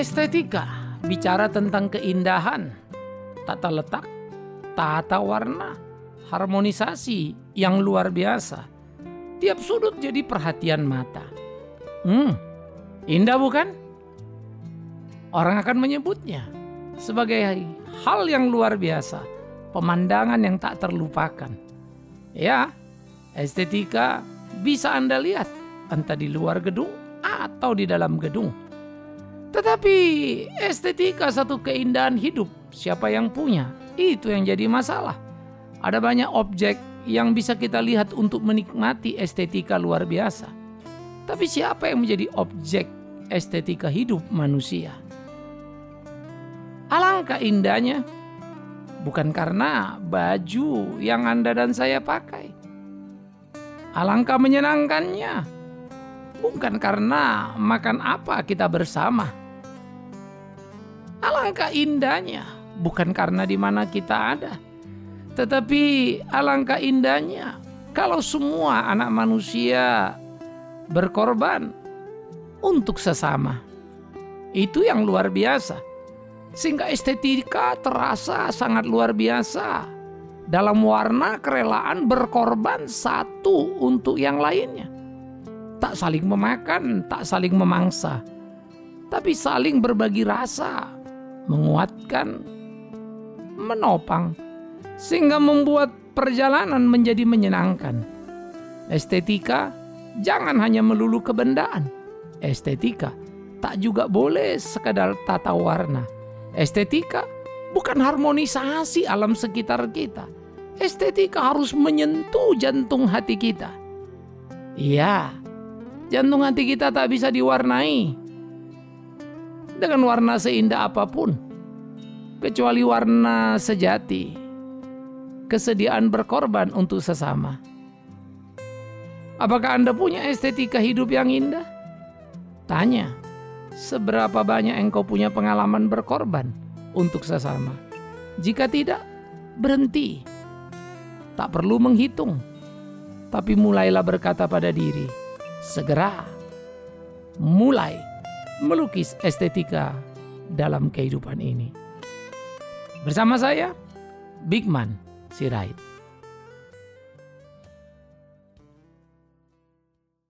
Estetika bicara tentang keindahan, tata letak, tata warna, harmonisasi yang luar biasa. Tiap sudut jadi perhatian mata. Hmm, indah bukan? Orang akan menyebutnya sebagai hal yang luar biasa, pemandangan yang tak terlupakan. Ya, estetika bisa Anda lihat entah di luar gedung atau di dalam gedung tetapi estetika satu keindahan hidup, siapa yang punya? Itu yang jadi masalah. Ada banyak objek yang bisa kita lihat untuk menikmati estetika luar biasa. Tapi siapa yang menjadi objek estetika hidup manusia? Alangkah indahnya bukan karena baju yang Anda dan saya pakai. Alangkah menyenangkannya bukan karena makan apa kita bersama Alangkah indahnya, bukan karena di mana kita ada, tetapi alangkah indahnya kalau semua anak manusia berkorban untuk sesama. Itu yang luar biasa. Sehingga estetika terasa sangat luar biasa. Dalam warna kerelaan berkorban satu untuk yang lainnya. Tak saling memakan, tak saling memangsa. Tapi saling berbagi rasa, menguatkan, menopang, sehingga membuat perjalanan menjadi menyenangkan. Estetika jangan hanya melulu kebendaan. Estetika tak juga boleh sekadar tata warna. Estetika bukan harmonisasi alam sekitar kita. Estetika harus menyentuh jantung hati kita. Iya, jantung hati kita tak bisa diwarnai dengan warna seindah apa pun, kecuali warna sejati, kesediaan berkorban untuk sesama. Apakah Anda punya estetika hidup yang indah? Tanya, seberapa banyak engkau punya pengalaman berkorban untuk sesama? Jika tidak, berhenti. Tak perlu menghitung, tapi mulailah berkata pada diri, segera mulai melukis estetika dalam kehidupan ini. Bersama saya, Bigman Sirait.